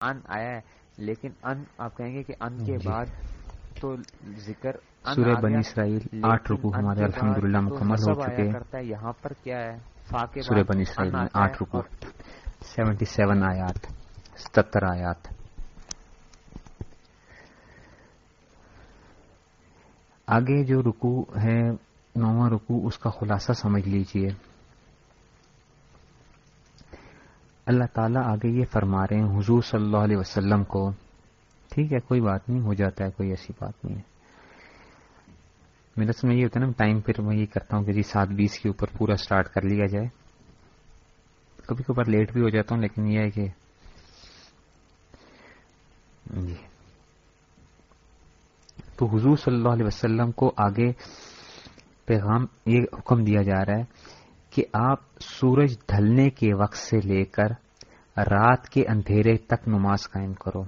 ان آیا ہے۔ لیکن ان آپ کہیں گے کہ ان کے جی۔ بعد تو ذکر سورہ بنی اسرائیل آٹھ رکو ہمارے الحمد للہ مکمل ہو چکے ہیں۔ یہاں پر کیا ہے؟ سورہ بنی اسرائیل میں آٹھ رکو سیونٹی سیون آیات ستر آیات۔ آگے جو رکو ہے نواں رکو اس کا خلاصہ سمجھ لیجیے۔ اللہ تعالیٰ آگے یہ فرما رہے ہیں، حضور صلی اللہ علیہ وسلم کو، ٹھیک ہے، کوئی بات نہیں، ہو جاتا ہے، کوئی ایسی بات نہیں ہے۔ میرا سمجھ یہ ہوتا ہے نا ٹائم پھر میں یہ کرتا ہوں کہ جی سات بیس کے اوپر پورا سٹارٹ کر لیا جائے۔ کبھی کبھار لیٹ بھی ہو جاتا ہوں، لیکن یہ ہے کہ جی۔ تو حضور صلی اللہ علیہ وسلم کو آگے پیغام، یہ حکم دیا جا رہا ہے کہ آپ سورج ڈھلنے کے وقت سے لے کر رات کے اندھیرے تک نماز قائم کرو۔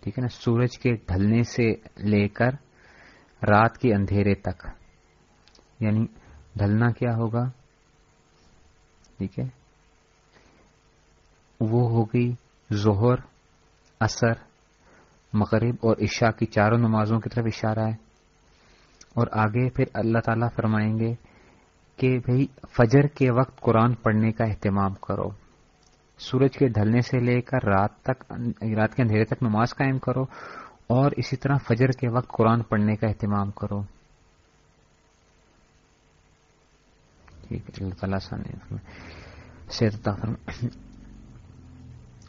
ٹھیک ہے نا؟ سورج کے ڈھلنے سے لے کر رات کے اندھیرے تک۔ یعنی ڈھلنا کیا ہوگا؟ ٹھیک ہے؟ وہ ہوگی ظہر اثر مغرب اور عشاء کی چاروں نمازوں کی طرف اشارہ ہے۔ اور آگے پھر اللہ تعالی فرمائیں گے کہ بھئی فجر کے وقت قرآن پڑھنے کا اہتمام کرو۔ سورج کے ڈھلنے سے لے کر رات تک، رات کے اندھیرے تک نماز قائم کرو اور اسی طرح فجر کے وقت قرآن پڑھنے کا اہتمام کرو۔ ٹھیک ہے، اللہ تعالیٰ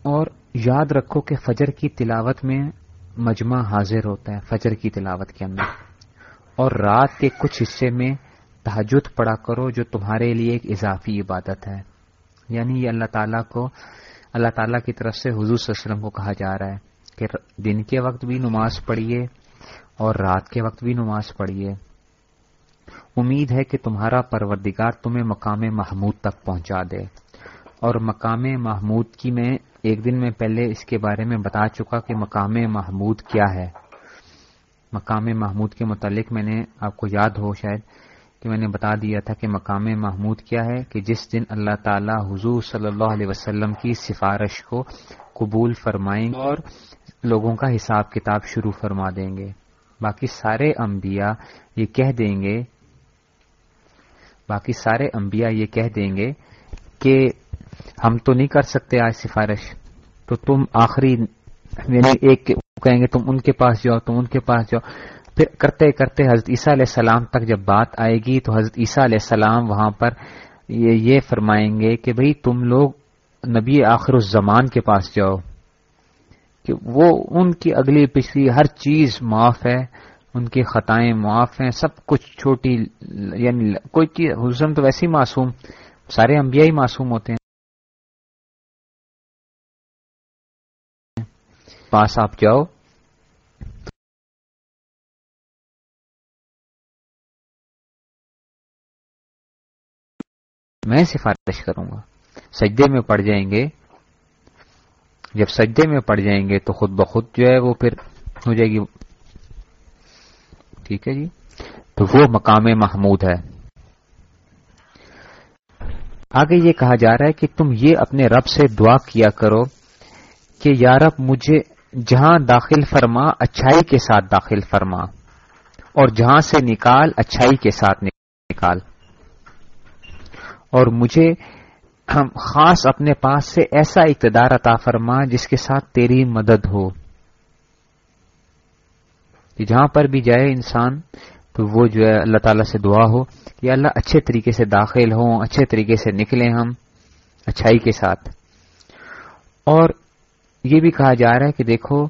اور یاد رکھو کہ فجر کی تلاوت میں مجمع حاضر ہوتا ہے، فجر کی تلاوت کے اندر۔ اور رات کے کچھ حصے میں تحجد پڑا کرو جو تمہارے لیے ایک اضافی عبادت ہے۔ یعنی یہ اللہ تعالیٰ کو، اللہ تعالیٰ کی طرف سے حضور صلی اللہ علیہ وسلم کو کہا جا رہا ہے کہ دن کے وقت بھی نماز پڑھیے اور رات کے وقت بھی نماز پڑھیے۔ امید ہے کہ تمہارا پروردگار تمہیں مقام محمود تک پہنچا دے۔ اور مقام محمود کی میں ایک دن میں پہلے اس کے بارے میں بتا چکا کہ مقام محمود کیا ہے۔ مقام محمود کے متعلق میں نے آپ کو یاد ہو شاید کہ میں نے بتا دیا تھا کہ مقام محمود کیا ہے کہ جس دن اللہ تعالی حضور صلی اللہ علیہ وسلم کی سفارش کو قبول فرمائیں گے اور لوگوں کا حساب کتاب شروع فرما دیں گے۔ باقی سارے انبیاء یہ کہہ دیں گے، باقی سارے انبیاء یہ کہہ دیں گے کہ ہم تو نہیں کر سکتے آج سفارش، تو تم آخری یعنی ایک کہیں گے تم ان کے پاس جاؤ، تم ان کے پاس جاؤ۔ پھر کرتے کرتے حضرت عیسیٰ علیہ السلام تک جب بات آئے گی تو حضرت عیسیٰ علیہ السلام وہاں پر یہ فرمائیں گے کہ بھئی تم لوگ نبی آخر الزمان کے پاس جاؤ کہ وہ ان کی اگلی پچھلی ہر چیز معاف ہے، ان کی خطائیں معاف ہیں، سب کچھ چھوٹی یعنی کوئی چیز حسن تو ویسے ہی معصوم، سارے انبیاء ہی معصوم ہوتے ہیں۔ پاس آپ جاؤ۔ میں سفارش کروں گا۔ سجدے میں پڑ جائیں گے۔ جب سجدے میں پڑ جائیں گے تو خود بخود جو ہے وہ پھر ہو جائے گی۔ ٹھیک ہے جی؟ تو وہ مقام محمود ہے۔ آگے یہ کہا جا رہا ہے کہ تم یہ اپنے رب سے دعا کیا کرو کہ یارب مجھے جہاں داخل فرما، اچھائی کے ساتھ داخل فرما، اور جہاں سے نکال، اچھائی کے ساتھ نکال۔ اور مجھے ہم خاص اپنے پاس سے ایسا اقتدار عطا فرما جس کے ساتھ تیری مدد ہو۔ جہاں پر بھی جائے انسان، تو وہ جو ہے اللہ تعالیٰ سے دعا ہو کہ اللہ اچھے طریقے سے داخل ہوں، اچھے طریقے سے نکلیں ہم اچھائی کے ساتھ۔ اور یہ بھی کہا جا رہا ہے کہ دیکھو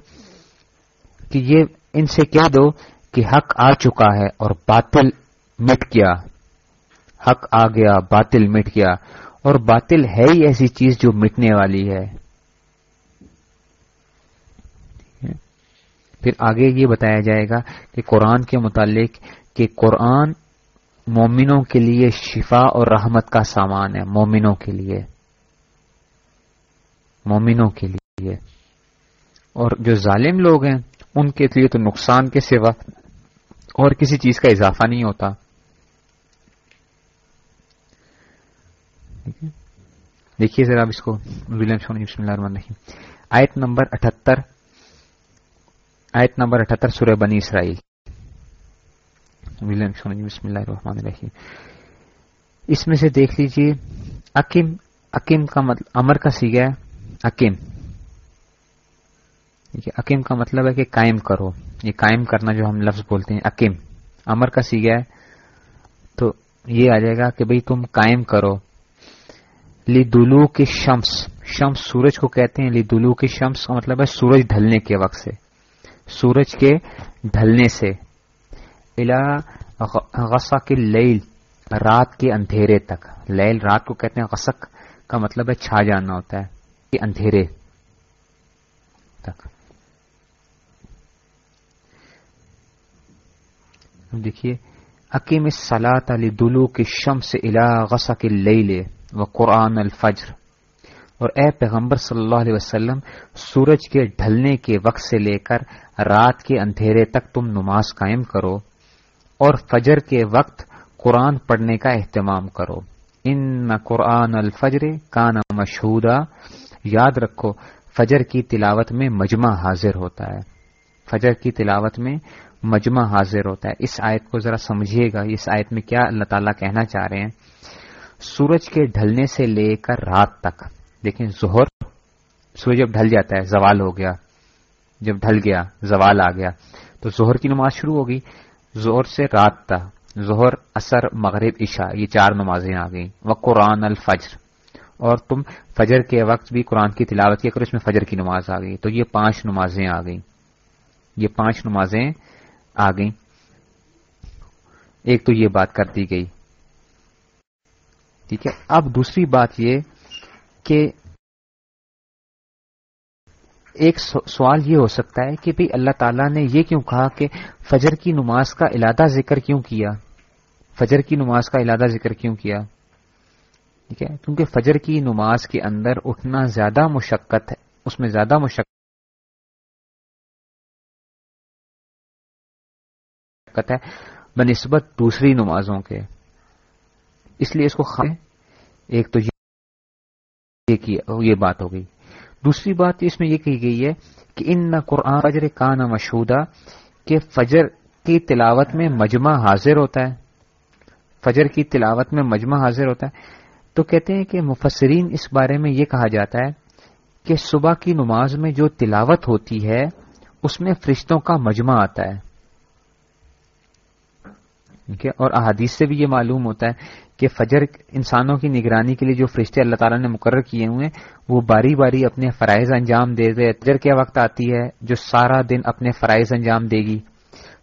کہ یہ ان سے کہہ دو کہ حق آ چکا ہے اور باطل مٹ گیا۔ حق آ گیا، باطل مٹ گیا۔ اور باطل ہے ہی ایسی چیز جو مٹنے والی ہے۔ پھر آگے یہ بتایا جائے گا کہ قرآن کے متعلق کہ قرآن مومنوں کے لیے شفا اور رحمت کا سامان ہے، مومنوں کے لیے۔ مومنوں کے لیے۔ اور جو ظالم لوگ ہیں، ان کے لیے تو نقصان کے سوا اور کسی چیز کا اضافہ نہیں ہوتا۔ دیکھیے۔ ذرا اب اس کو بسم اللہ الرحمن الرحیم۔ آیت نمبر اٹھہتر آیت نمبر اٹھہتر سورہ بنی اسرائیل۔ بسم اللہ الرحمن الرحیم۔ اس میں سے دیکھ لیجیے، اکیم اکیم کا مطلب امر کا سیگا ہے، اکیم۔ اکیم کا مطلب ہے کہ قائم کرو۔ یہ قائم کرنا جو ہم لفظ بولتے ہیں، اکیم۔ امر کا سیگا ہے، تو یہ آ جائے گا کہ بھئی تم قائم کرو۔ لی دلو کے شمس شمس سورج کو کہتے ہیں لی دلو کے شمس کا مطلب ہے سورج ڈھلنے کے وقت سے۔ سورج کے ڈھلنے سے۔ الا غصہ کے لیل رات کے اندھیرے تک۔ لیل رات کو کہتے ہیں، غسق کا مطلب ہے چھا جانا ہوتا ہے کہ اندھیرے تک۔ دیکھیے عکیم سلاط علی دلو کے شم سے الا غصہ کے لے و قرآن الفجر۔ اور اے پیغمبر صلی اللہ علیہ وسلم، سورج کے ڈھلنے کے وقت سے لے کر رات کے اندھیرے تک تم نماز قائم کرو اور فجر کے وقت قرآن پڑھنے کا اہتمام کرو۔ ان قرآن الفجر کا نا یاد رکھو، فجر کی تلاوت میں مجمع حاضر ہوتا ہے۔ فجر کی تلاوت میں مجمع حاضر ہوتا ہے۔ اس آیت کو ذرا سمجھیے گا۔ اس آیت میں کیا اللہ تعالیٰ کہنا چاہ رہے ہیں؟ سورج کے ڈھلنے سے لے کر رات تک۔ دیکھیں ظہر سورج جب ڈھل جاتا ہے، زوال ہو گیا۔ جب ڈھل گیا، زوال آ گیا۔ تو ظہر کی نماز شروع ہوگی۔ زہر سے رات تک۔ ظہر اثر مغرب، عشاء، یہ چار نمازیں آ گئیں۔ وہ قرآن الفجر۔ اور تم فجر کے وقت بھی قرآن کی تلاوت کی کرو، اس میں فجر کی نماز آ گئی۔ تو یہ پانچ نمازیں آ گئیں۔ یہ پانچ نمازیں آ گئیں۔ ایک تو یہ بات کر دی گئی۔ ٹھیک ہے؟ اب دوسری بات یہ کہ ایک سوال یہ ہو سکتا ہے کہ بھئی اللہ تعالیٰ نے یہ کیوں کہا کہ فجر کی نماز کا علادہ ذکر کیوں کیا؟ فجر کی نماز کا علادہ ذکر کیوں کیا؟ ٹھیک ہے؟ کیونکہ فجر کی نماز کے اندر اٹھنا زیادہ مشقت ہے، اس میں زیادہ مشقت ہے بنسبت دوسری نمازوں کے۔ اس لیے اس کو خواہ ایک تو یہ بات ہو گئی۔ دوسری بات اس میں یہ کہی گئی ہے کہ ان نہ قرآن فجر کا نہ مشہودہ کہ فجر کی تلاوت میں مجمع حاضر ہوتا ہے۔ فجر کی تلاوت میں مجمع حاضر ہوتا ہے۔ تو کہتے ہیں کہ مفسرین اس بارے میں یہ کہا جاتا ہے کہ صبح کی نماز میں جو تلاوت ہوتی ہے، اس میں فرشتوں کا مجمع آتا ہے۔ ٹھیک ہے اور احادیث سے بھی یہ معلوم ہوتا ہے کہ فجر انسانوں کی نگرانی کے لیے جو فرشتے اللہ تعالیٰ نے مقرر کیے ہوئے وہ باری باری اپنے فرائض انجام دے دے۔ فجر کیا وقت آتی ہے جو سارا دن اپنے فرائض انجام دے گی۔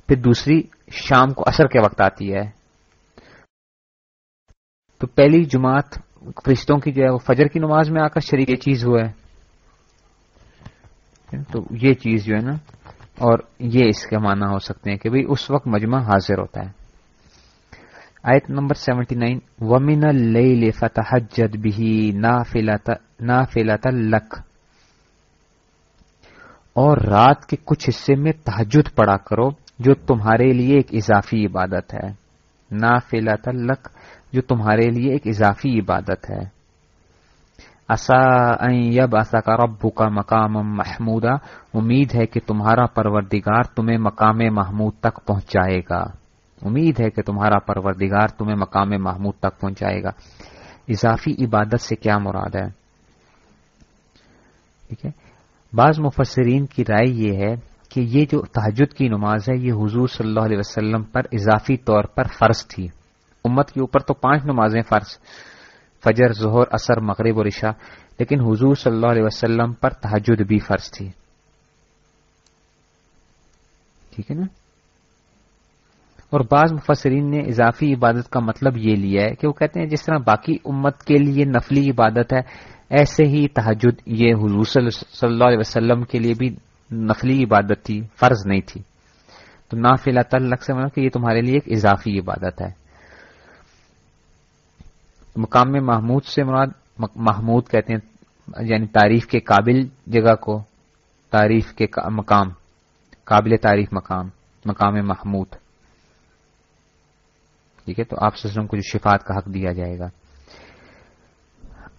پھر دوسری شام کو اثر کے وقت آتی ہے۔ تو پہلی جماعت فرشتوں کی جو ہے وہ فجر کی نماز میں آ کر شریک یہ چیز ہوا ہے۔ تو یہ چیز جو ہے نا، اور یہ اس کے معنی ہو سکتے ہیں کہ بھئی اس وقت مجمع حاضر ہوتا ہے۔ آیت نمبر سیونٹی نائن، ومن اللیل فتحجد بھی نافلت لک اور رات کے کچھ حصے میں تحجد پڑا کرو، جو تمہارے لیے ایک اضافی عبادت ہے۔ نافلت لک، جو تمہارے لیے ایک اضافی عبادت ہے۔ اصا یب اصا کا ربو کا مقام محمودہ امید ہے کہ تمہارا پروردگار تمہیں مقام محمود تک پہنچائے گا۔ امید ہے کہ تمہارا پروردگار تمہیں مقام محمود تک پہنچائے گا۔ اضافی عبادت سے کیا مراد ہے؟ ٹھیک ہے۔ بعض مفسرین کی رائے یہ ہے کہ یہ جو تحجد کی نماز ہے، یہ حضور صلی اللہ علیہ وسلم پر اضافی طور پر فرض تھی۔ امت کے اوپر تو پانچ نمازیں فرض، فجر، ظہر اثر مغرب اور عشاء، لیکن حضور صلی اللہ علیہ وسلم پر تحجد بھی فرض تھی۔ ٹھیک ہے نا؟ اور بعض مفسرین نے اضافی عبادت کا مطلب یہ لیا ہے کہ وہ کہتے ہیں جس طرح باقی امت کے لیے نفلی عبادت ہے، ایسے ہی تحجد یہ حضور صلی اللہ علیہ وسلم کے لیے بھی نفلی عبادت تھی، فرض نہیں تھی۔ تو نافلا تعلق سے مطلب کہ یہ تمہارے لیے ایک اضافی عبادت ہے۔ مقام محمود سے مراد محمود کہتے ہیں یعنی تعریف کے قابل جگہ کو تعریف کے مقام، قابل تعریف مقام مقام محمود۔ ٹھیک ہے؟ تو آپ سسٹم کو جو شفات کا حق دیا جائے گا۔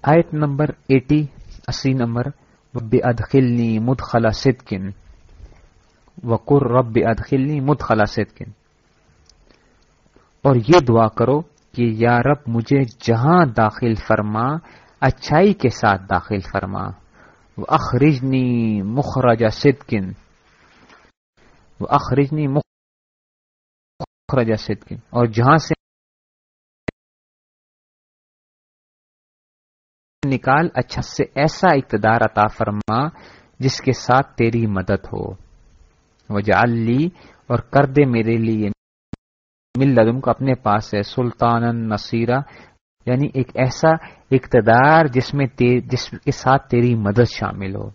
آیت نمبر ایٹی، اسی نمبر، رب ادخلنی مدخلا صدقن۔ وقر رب ادخلنی مدخلا صدقن۔ اور یہ دعا کرو کہ یا رب مجھے جہاں داخل فرما، اچھائی کے ساتھ داخل فرما۔ وہ اخرجنی مخرجہ صدقن۔ وہ اخرجنی مخرجہ صدقن۔ اور جہاں سے نکال اچھا سے ایسا اقتدار عطا فرما جس کے ساتھ تیری مدد ہو۔ وجال لی اور کر دے میرے لیے۔ مل لدم کو اپنے پاس ہے سلطان نصیرہ۔ یعنی ایک ایسا اقتدار جس میں جس کے ساتھ تیری مدد شامل ہو۔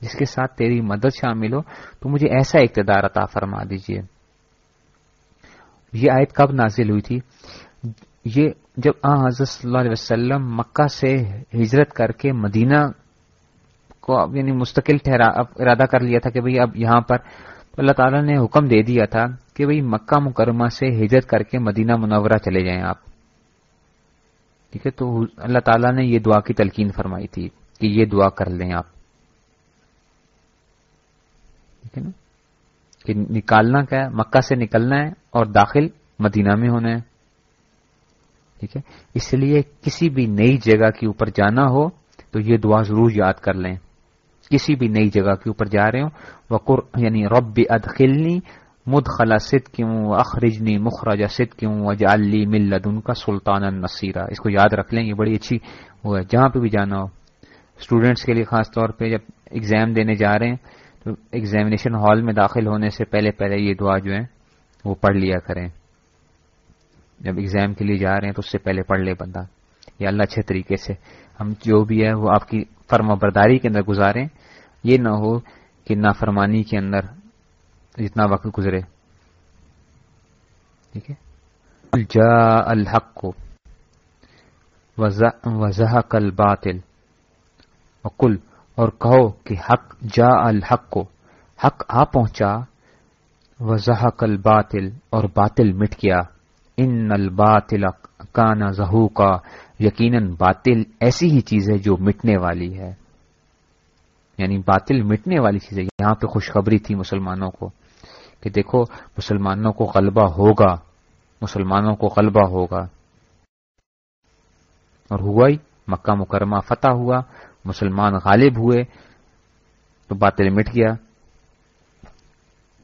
جس کے ساتھ تیری مدد شامل ہو، تو مجھے ایسا اقتدار عطا فرما دیجیے یہ آیت کب نازل ہوئی تھی؟ یہ جب آ حضرت صلی اللہ علیہ وسلم مکہ سے ہجرت کر کے مدینہ کو یعنی مستقل ٹھہرا ارادہ کر لیا تھا کہ بھئی اب یہاں پر اللہ تعالیٰ نے حکم دے دیا تھا کہ بھئی مکہ مکرمہ سے ہجرت کر کے مدینہ منورہ چلے جائیں آپ۔ ٹھیک ہے، تو اللہ تعالیٰ نے یہ دعا کی تلقین فرمائی تھی کہ یہ دعا کر لیں آپ۔ ٹھیک ہے نا؟ کہ نکالنا کیا ہے؟ مکہ سے نکلنا ہے اور داخل مدینہ میں ہونا ہے۔ ٹھیک ہے؟ اس لیے کسی بھی نئی جگہ کے اوپر جانا ہو تو یہ دعا ضرور یاد کر لیں۔ کسی بھی نئی جگہ کے اوپر جا رہے ہوں، وقر یعنی رب ادخلنی مد خلا ست کیوں اخرجنی مخرجہ ست کیوں وجالی ملد ان کا سلطان النصیرہ اس کو یاد رکھ لیں، یہ بڑی اچھی وہ ہے۔ جہاں پہ بھی جانا ہو اسٹوڈینٹس کے لیے خاص طور پہ جب ایگزام دینے جا رہے ہیں تو ایگزامینیشن ہال میں داخل ہونے سے پہلے پہلے یہ دعا جو ہے وہ پڑھ لیا کریں۔ جب ایگزام کے لیے جا رہے ہیں تو اس سے پہلے پڑھ لے بندہ۔ یا اللہ اچھے طریقے سے۔ ہم جو بھی ہے وہ آپ کی فرما برداری کے اندر گزاریں۔ یہ نہ ہو کہ نافرمانی کے اندر جتنا وقت گزرے۔ ٹھیک ہے؟ جا الحق کو وضح کل باطل کل اور کہو کہ حق جا الحق۔ کو حق آ پہنچا۔ وضح کل باطل اور باطل مٹ گیا۔ ان الباطل کانا زہو کا یقیناً باطل ایسی ہی چیز ہے جو مٹنے والی ہے۔ یعنی باطل مٹنے والی چیز ہے۔ یہاں پہ خوشخبری تھی مسلمانوں کو کہ دیکھو، مسلمانوں کو غلبہ ہوگا۔ مسلمانوں کو غلبہ ہوگا۔ اور ہوا ہی، مکہ مکرمہ فتح ہوا، مسلمان غالب ہوئے تو باطل مٹ گیا۔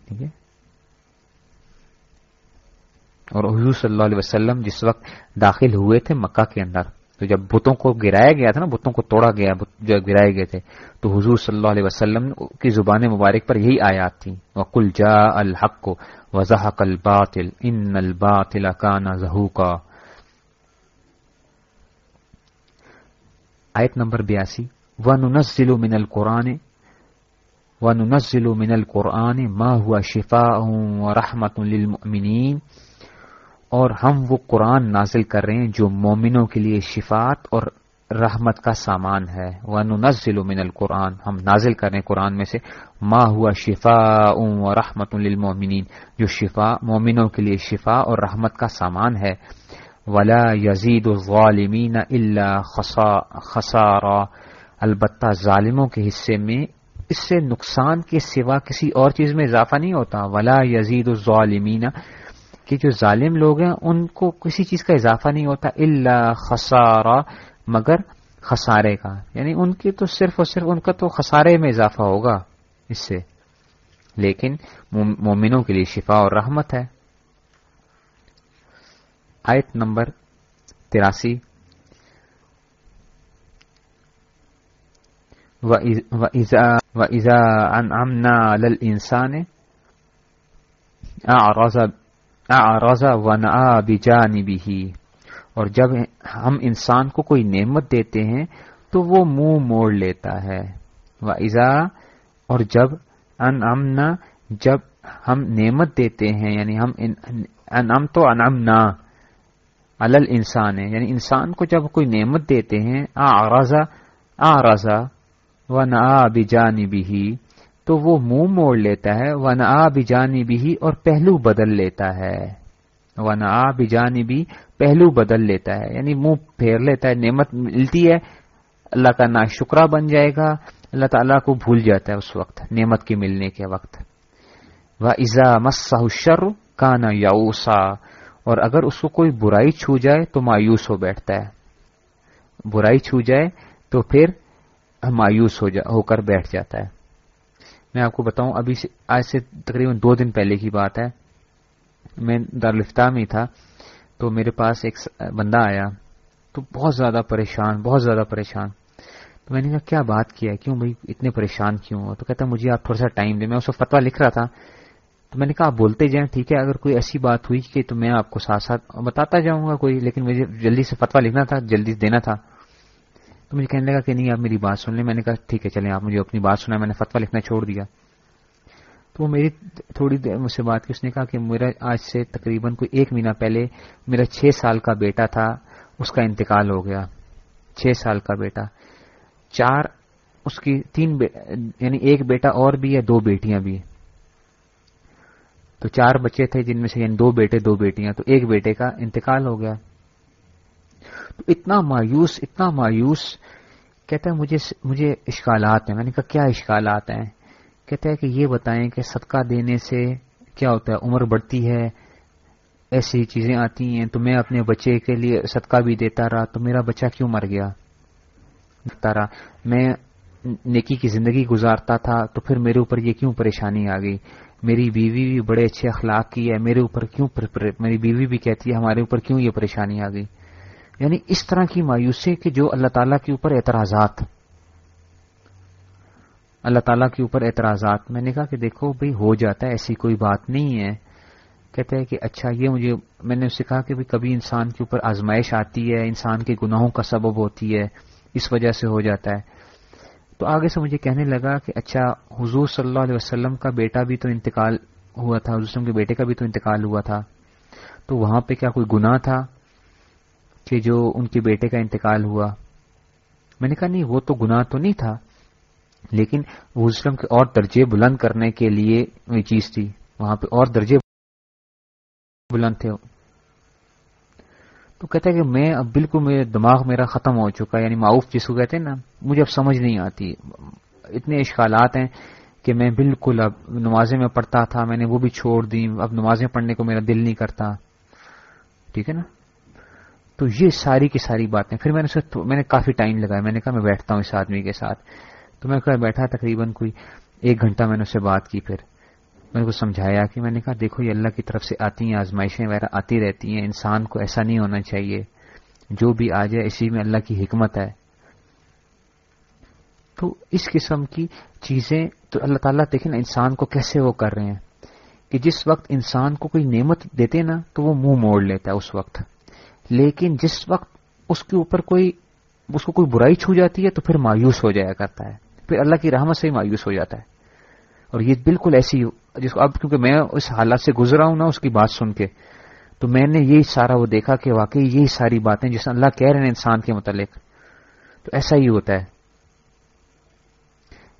ٹھیک ہے؟ اور حضور صلی اللہ علیہ وسلم جس وقت داخل ہوئے تھے مکہ کے اندر، تو جب بتوں کو گرایا گیا تھا نا، بتوں کو توڑا گیا جو گرائے گئے تھے، تو حضور صلی اللہ علیہ وسلم کی زبان مبارک پر یہی آیات تھیں وکل جا الحق کو وضاح الباطل ان الباطل کانا زہو کا آیت نمبر بیاسی و من القرآن و ننزل من القرآن ما ہوا شفا و رحمت اور ہم وہ قرآن نازل کر رہے ہیں جو مومنوں کے لیے شفات اور رحمت کا سامان ہے۔ وہ من القرآن، ہم نازل کر رہے ہیں قرآن میں سے۔ ما ہوا شفا و رحمت جو شفا مومنوں کے لیے شفا اور رحمت کا سامان ہے۔ ولا یزید الظالمین اللہ خسارا۔ البتہ ظالموں کے حصے میں اس سے نقصان کے سوا کسی اور چیز میں اضافہ نہیں ہوتا۔ ولا یزید الظالمین کہ جو ظالم لوگ ہیں ان کو کسی چیز کا اضافہ نہیں ہوتا اللہ خسارہ، مگر خسارے کا۔ یعنی ان کی تو صرف اور صرف ان کا تو خسارے میں اضافہ ہوگا اس سے۔ لیکن مومنوں کے لیے شفا اور رحمت ہے۔ آیت نمبر تراسی۔ و ایزا انعمنا للانسان اعرض رضا و اور جب ہم انسان کو کوئی نعمت دیتے ہیں، تو وہ منہ موڑ لیتا ہے۔ و ایزا اور جب ان امنا جب ہم نعمت دیتے ہیں یعنی ہم انم تو انمنا الل انسان ہے یعنی انسان کو جب کوئی نعمت دیتے ہیں آ رضا آ رضا و نا بھی تو وہ منہ موڑ لیتا ہے ون آ بجانی بھی اور پہلو بدل لیتا ہے۔ ون آ بجانی بھی پہلو بدل لیتا ہے۔ یعنی منہ پھیر لیتا ہے نعمت ملتی ہے۔ اللہ کا نا شکرا بن جائے گا۔ اللہ تعالیٰ کو بھول جاتا ہے اس وقت نعمت کے ملنے کے وقت۔ وہ ازا مسا شر کا نا یاؤسا اور اگر اس کو کوئی برائی چھو جائے تو مایوس ہو بیٹھتا ہے۔ برائی چھو جائے تو پھر مایوس ہو, جا ہو کر بیٹھ جاتا ہے۔ میں آپ کو بتاؤں، ابھی سے آج سے تقریباً دو دن پہلے کی بات ہے۔ میں دارالفتہ میں تھا، تو میرے پاس ایک بندہ آیا، تو بہت زیادہ پریشان، بہت زیادہ پریشان۔ تو میں نے کہا، کیا بات کیا ہے؟ کیوں بھائی اتنے پریشان کیوں ہو؟ تو کہتا، مجھے آپ تھوڑا سا ٹائم دیں، میں اس کو فتوا لکھ رہا تھا۔ تو میں نے کہا، آپ بولتے جائیں، ٹھیک ہے، اگر کوئی ایسی بات ہوئی کہ تو میں آپ کو ساتھ ساتھ بتاتا جاؤں گا کوئی، لیکن مجھے جلدی سے فتوا لکھنا تھا، جلدی دینا تھا۔ تو مجھے کہنے لگا کہ نہیں، آپ میری بات سن لیں۔ میں نے کہا، ٹھیک ہے، چلیں، آپ مجھے اپنی بات سنا میں نے فتوا لکھنا چھوڑ دیا۔ تو وہ میری تھوڑی دیر مجھ سے بات کی۔ اس نے کہا کہ میرا آج سے تقریباً کوئی ایک مہینہ پہلے میرا چھ سال کا بیٹا تھا، اس کا انتقال ہو گیا۔ چھ سال کا بیٹا۔ چار، اس کی تین یعنی ایک بیٹا اور بھی ہے، دو بیٹیاں بھی۔ تو چار بچے تھے جن میں سے یعنی دو بیٹے، دو بیٹیاں۔ تو ایک بیٹے کا انتقال ہو گیا۔ اتنا مایوس اتنا مایوس، کہتا ہے مجھے مجھے اشکالات ہیں۔ میں نے کہا، کیا اشکالات ہیں؟ کہتا ہے کہ یہ بتائیں کہ صدقہ دینے سے کیا ہوتا ہے؟ عمر بڑھتی ہے، ایسی چیزیں آتی ہیں، تو میں اپنے بچے کے لیے صدقہ بھی دیتا رہا، تو میرا بچہ کیوں مر گیا؟ رہا۔ میں نیکی کی زندگی گزارتا تھا، تو پھر میرے اوپر یہ کیوں پریشانی آ گئی؟ میری بیوی بھی بڑے اچھے اخلاق کی ہے، میرے اوپر کیوں میری بیوی بھی کہتی ہے، ہمارے اوپر کیوں یہ پریشانی آ گئی؟ یعنی اس طرح کی مایوسی کہ جو اللہ تعالیٰ کے اوپر اعتراضات۔ اللہ تعالیٰ کے اوپر اعتراضات۔ میں نے کہا کہ دیکھو بھائی ہو جاتا ہے، ایسی کوئی بات نہیں ہے۔ کہتے ہیں کہ اچھا یہ مجھے، میں نے اس سے کہا کہ کبھی انسان کے اوپر آزمائش آتی ہے، انسان کے گناہوں کا سبب ہوتی ہے، اس وجہ سے ہو جاتا ہے۔ تو آگے سے مجھے کہنے لگا کہ اچھا حضور صلی اللہ علیہ وسلم کا بیٹا بھی تو انتقال ہوا تھا، حضور وسلم کے بیٹے کا بھی تو انتقال ہوا تھا۔ تو وہاں پہ کیا کوئی گناہ تھا؟ کہ جو ان کے بیٹے کا انتقال ہوا۔ میں نے کہا، نہیں، وہ تو گناہ تو نہیں تھا، لیکن وہ اسلم کے اور درجے بلند کرنے کے لیے یہ چیز تھی۔ وہاں پہ اور درجے بلند تھے۔ تو کہتا ہے کہ میں اب بالکل میرے دماغ میرا ختم ہو چکا یعنی معاوف جس کو کہتے ہیں نا، مجھے اب سمجھ نہیں آتی۔ اتنے اشکالات ہیں کہ میں بالکل اب نمازیں میں پڑھتا تھا، میں نے وہ بھی چھوڑ دی۔ اب نمازیں پڑھنے کو میرا دل نہیں کرتا۔ ٹھیک ہے نا؟ تو یہ ساری کی ساری باتیں۔ پھر میں نے میں نے کافی ٹائم لگایا۔ میں نے کہا میں بیٹھتا ہوں اس آدمی کے ساتھ۔ تو میں کہا بیٹھا تقریباً کوئی ایک گھنٹہ میں نے اس سے بات کی۔ پھر میں نے کو سمجھایا کہ میں نے کہا دیکھو یہ اللہ کی طرف سے آتی ہیں، آزمائشیں وغیرہ آتی رہتی ہیں۔ انسان کو ایسا نہیں ہونا چاہیے۔ جو بھی آ جائے اسی میں اللہ کی حکمت ہے۔ تو اس قسم کی چیزیں تو اللہ تعالیٰ دیکھیں نا انسان کو کیسے وہ کر رہے ہیں؟ کہ جس وقت انسان کو کوئی نعمت دیتے نا تو وہ منہ موڑ لیتا ہے اس وقت۔ لیکن جس وقت اس کے اوپر کوئی اس کو کوئی برائی چھو جاتی ہے تو پھر مایوس ہو جایا کرتا ہے۔ پھر اللہ کی رحمت سے ہی مایوس ہو جاتا ہے۔ اور یہ بالکل ایسی جس کو اب کیونکہ میں اس حالات سے گزرا ہوں نا اس کی بات سن کے، تو میں نے یہی سارا وہ دیکھا کہ واقعی یہی ساری باتیں جس اللہ کہہ رہے ہیں انسان کے متعلق، تو ایسا ہی ہوتا ہے۔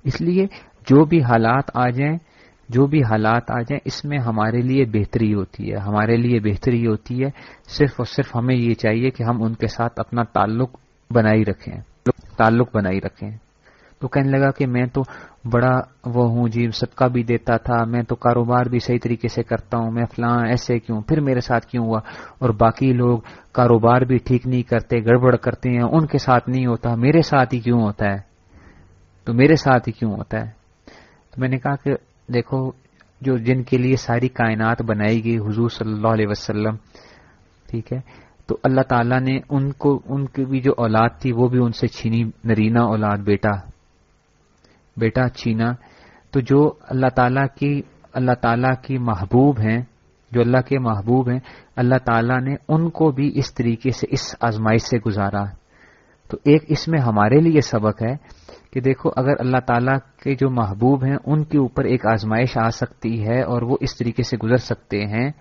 اس لیے جو بھی حالات آ جائیں جو بھی حالات آ جائیں، اس میں ہمارے لیے بہتری ہوتی ہے۔ ہمارے لیے بہتری ہوتی ہے، صرف اور صرف ہمیں یہ چاہیے کہ ہم ان کے ساتھ اپنا تعلق بنائی رکھیں۔ تعلق بنائی رکھیں۔ تو کہنے لگا کہ میں تو بڑا وہ ہوں جی صدقہ بھی دیتا تھا، میں تو کاروبار بھی صحیح طریقے سے کرتا ہوں، میں فلاں ایسے کیوں، پھر میرے ساتھ کیوں ہوا؟ اور باقی لوگ کاروبار بھی ٹھیک نہیں کرتے، گڑبڑ کرتے ہیں، ان کے ساتھ نہیں ہوتا، میرے ساتھ ہی کیوں ہوتا ہے؟ تو میرے ساتھ ہی کیوں ہوتا ہے؟ تو میں نے کہا کہ دیکھو، جو جن کے لیے ساری کائنات بنائی گئی، حضور صلی اللہ علیہ وسلم، ٹھیک ہے؟ تو اللہ تعالیٰ نے ان کو، ان کی بھی جو اولاد تھی، وہ بھی ان سے چھینی نرینا اولاد، بیٹا بیٹا چھینا۔ تو جو اللہ تعالیٰ کی، اللہ تعالیٰ کی محبوب ہیں، جو اللہ کے محبوب ہیں، اللہ تعالیٰ نے ان کو بھی اس طریقے سے، اس آزمائش سے گزارا۔ تو ایک اس میں ہمارے لیے سبق ہے کہ دیکھو، اگر اللہ تعالیٰ کے جو محبوب ہیں، ان کے اوپر ایک آزمائش آ سکتی ہے اور وہ اس طریقے سے گزر سکتے ہیں،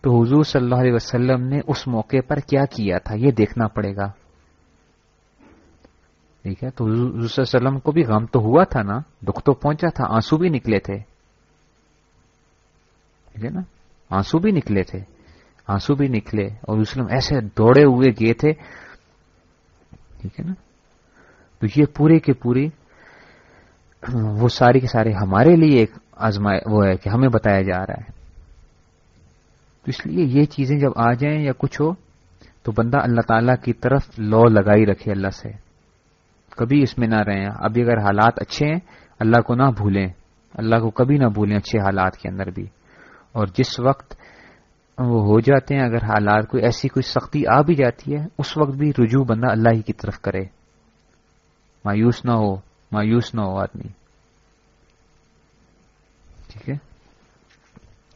تو حضور صلی اللہ علیہ وسلم نے اس موقع پر کیا کیا تھا؟ یہ دیکھنا پڑے گا۔ ٹھیک ہے، تو حضور صلی اللہ علیہ وسلم کو بھی غم تو ہوا تھا نا؟ دکھ تو پہنچا تھا، آنسو بھی نکلے تھے۔ ٹھیک ہے نا؟ آنسو بھی نکلے تھے۔ آنسو بھی نکلے اور وسلم ایسے دوڑے ہوئے گئے تھے۔ ٹھیک ہے نا؟ تو یہ پورے کے پورے وہ سارے کے سارے ہمارے لیے ایک آزما وہ ہے کہ ہمیں بتایا جا رہا ہے۔ تو اس لیے یہ چیزیں جب آ جائیں یا کچھ ہو، تو بندہ اللہ تعالی کی طرف لو لگائی رکھے اللہ سے۔ کبھی اس میں نہ رہیں۔ ابھی اگر حالات اچھے ہیں، اللہ کو نہ بھولیں۔ اللہ کو کبھی نہ بھولیں اچھے حالات کے اندر بھی۔ اور جس وقت وہ ہو جاتے ہیں، اگر حالات کوئی ایسی کوئی سختی آ بھی جاتی ہے، اس وقت بھی رجوع بندہ اللہ ہی کی طرف کرے۔ مایوس نہ ہو۔ مایوس نہ ہو آدمی۔ ٹھیک ہے؟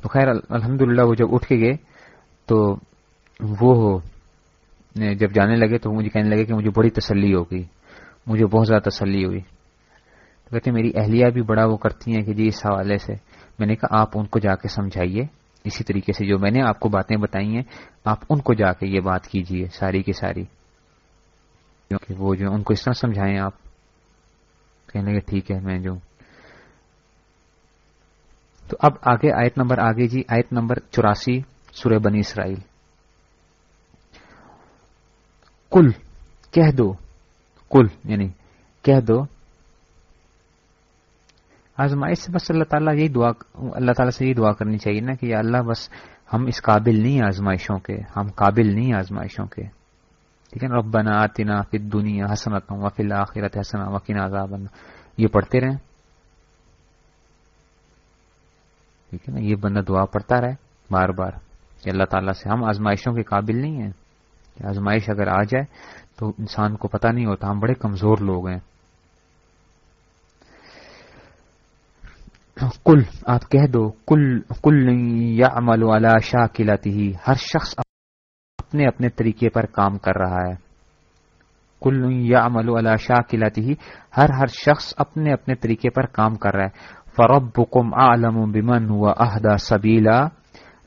تو خیر الحمد وہ جب اٹھ کے گئے تو وہ جب جانے لگے تو مجھے کہنے لگے کہ مجھے بڑی تسلی ہو گئی۔ مجھے بہت زیادہ تسلی ہوئی۔ تو کہتے میری اہلیہ بھی بڑا وہ کرتی ہیں کہ جی اس حوالے سے۔ میں نے کہا، آپ ان کو جا کے سمجھائیے۔ اسی طریقے سے جو میں نے آپ کو باتیں بتائی ہیں، آپ ان کو جا کے یہ بات کیجیے ساری کی ساری۔ کیونکہ وہ جو ان کو اس طرح سمجھائیں آپ۔ کہنے لگے، ٹھیک ہے، میں جو تو اب آگے آیت نمبر، آگے جی آیت نمبر چوراسی، سورہ بنی اسرائیل۔ کل کہہ دو۔ کل یعنی کہہ دو۔ آزمائش سے بس اللہ تعالیٰ یہی دعا، اللہ تعالیٰ سے یہی دعا کرنی چاہیے نا کہ یا اللہ بس ہم اس قابل نہیں آزمائشوں کے، ہم قابل نہیں آزمائشوں کے۔ ٹھیک ہے ربنا آتنا فی دنیا حسنت وفی الآخرت حسنا وکین عذاب یہ پڑھتے رہیں۔ ٹھیک ہے نا؟ یہ بندہ دعا پڑھتا رہے بار بار۔ کہ اللہ تعالیٰ سے ہم آزمائشوں کے قابل نہیں ہیں۔ کہ آزمائش اگر آ جائے تو انسان کو پتہ نہیں ہوتا ہم بڑے کمزور لوگ ہیں۔ کل آپ کہہ دو کل کل یا عمل والا شاہ کلاتی ہی ہر شخص اپنے اپنے طریقے پر کام کر رہا ہے۔ کل یا عمل والا شاہ کلاتی ہی ہر ہر شخص اپنے اپنے طریقے پر کام کر رہا ہے۔ فرب بکم عالم بمن ہوا عہدہ سبیلا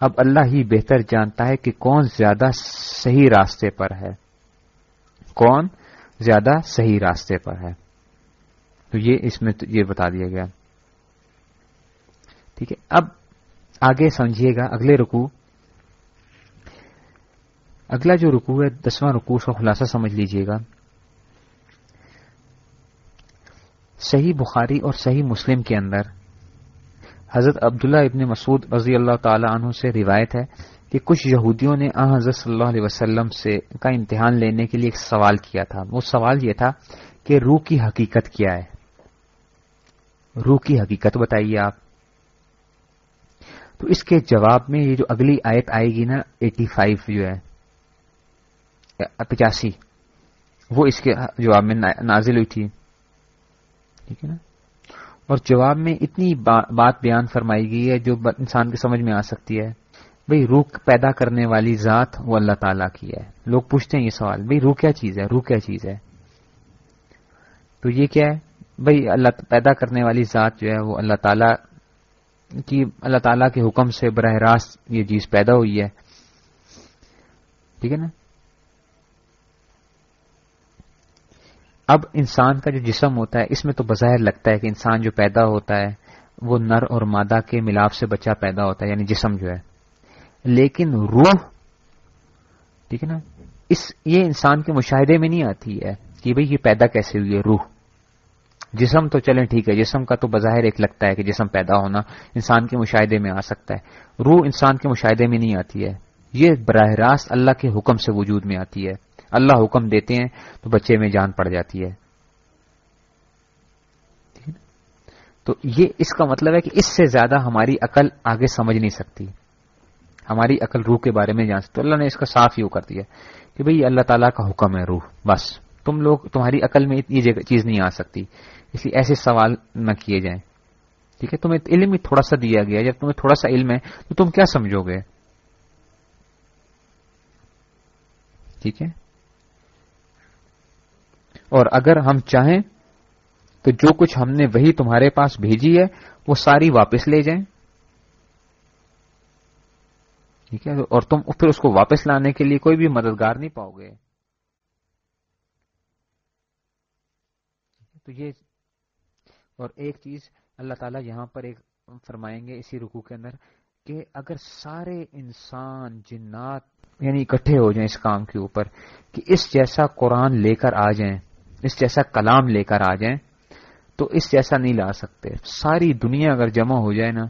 اب اللہ ہی بہتر جانتا ہے کہ کون زیادہ صحیح راستے پر ہے۔ کون زیادہ صحیح راستے پر ہے۔ تو یہ اس میں یہ بتا دیا گیا۔ ٹھیک ہے، اب آگے سمجھیے گا، اگلے رکو اگلا جو رکو ہے، دسواں رکو اس کا خلاصہ سمجھ لیجیے گا۔ صحیح بخاری اور صحیح مسلم کے اندر حضرت عبداللہ ابن مسعود رضی اللہ تعالی عنہ سے روایت ہے کہ کچھ یہودیوں نے آ حضرت صلی اللہ علیہ وسلم سے کا امتحان لینے کے لیے ایک سوال کیا تھا۔ وہ سوال یہ تھا کہ روح کی حقیقت کیا ہے؟ روح کی حقیقت بتائیے آپ۔ تو اس کے جواب میں یہ جو اگلی آیت آئے گی نا، ایٹی فائیو جو ہے پچاسی وہ اس کے جواب میں نازل ہوئی تھی۔ ٹھیک ہے نا؟ اور جواب میں اتنی بات بیان فرمائی گئی ہے جو انسان کے سمجھ میں آ سکتی ہے۔ بھئی روح پیدا کرنے والی ذات وہ اللہ تعالیٰ کی ہے۔ لوگ پوچھتے ہیں یہ سوال، بھئی روح کیا چیز ہے؟ روح کیا چیز ہے؟ تو یہ کیا ہے؟ بھئی اللہ پیدا کرنے والی ذات جو ہے وہ اللہ تعالیٰ کی، اللہ تعالیٰ کے حکم سے براہ راست یہ چیز پیدا ہوئی ہے۔ ٹھیک ہے نا؟ اب انسان کا جو جسم ہوتا ہے، اس میں تو بظاہر لگتا ہے کہ انسان جو پیدا ہوتا ہے، وہ نر اور مادہ کے ملاپ سے بچہ پیدا ہوتا ہے یعنی جسم جو ہے۔ لیکن روح، ٹھیک ہے نا؟ اس، یہ انسان کے مشاہدے میں نہیں آتی ہے کہ بھئی یہ پیدا کیسے ہوئی ہے، روح۔ جسم تو چلیں ٹھیک ہے، جسم کا تو بظاہر ایک لگتا ہے کہ جسم پیدا ہونا انسان کے مشاہدے میں آ سکتا ہے۔ روح انسان کے مشاہدے میں نہیں آتی ہے۔ یہ براہ راست اللہ کے حکم سے وجود میں آتی ہے۔ اللہ حکم دیتے ہیں تو بچے میں جان پڑ جاتی ہے۔ تو یہ اس کا مطلب ہے کہ اس سے زیادہ ہماری عقل آگے سمجھ نہیں سکتی۔ ہماری عقل روح کے بارے میں جان سکتی۔ تو اللہ نے اس کا صاف یوں کر دیا کہ بھئی اللہ تعالیٰ کا حکم ہے روح، بس۔ تم لوگ، تمہاری عقل میں یہ چیز نہیں آ سکتی۔ اس لیے ایسے سوال نہ کیے جائیں۔ ٹھیک ہے؟ تمہیں علم ہی تھوڑا سا دیا گیا جب تمہیں تھوڑا سا علم ہے تو تم کیا سمجھو گے؟ ٹھیک ہے؟ اور اگر ہم چاہیں تو جو کچھ ہم نے وہی تمہارے پاس بھیجی ہے، وہ ساری واپس لے جائیں۔ ٹھیک ہے؟ اور تم پھر اس کو واپس لانے کے لیے کوئی بھی مددگار نہیں پاؤ گے۔ تو یہ اور ایک چیز اللہ تعالیٰ یہاں پر ایک فرمائیں گے اسی رکو کے اندر کہ اگر سارے انسان، جنات یعنی اکٹھے ہو جائیں اس کام کے اوپر، کہ اس جیسا قرآن لے کر آ جائیں اس جیسا کلام لے کر آ جائیں تو اس جیسا نہیں لا سکتے۔ ساری دنیا اگر جمع ہو جائے نا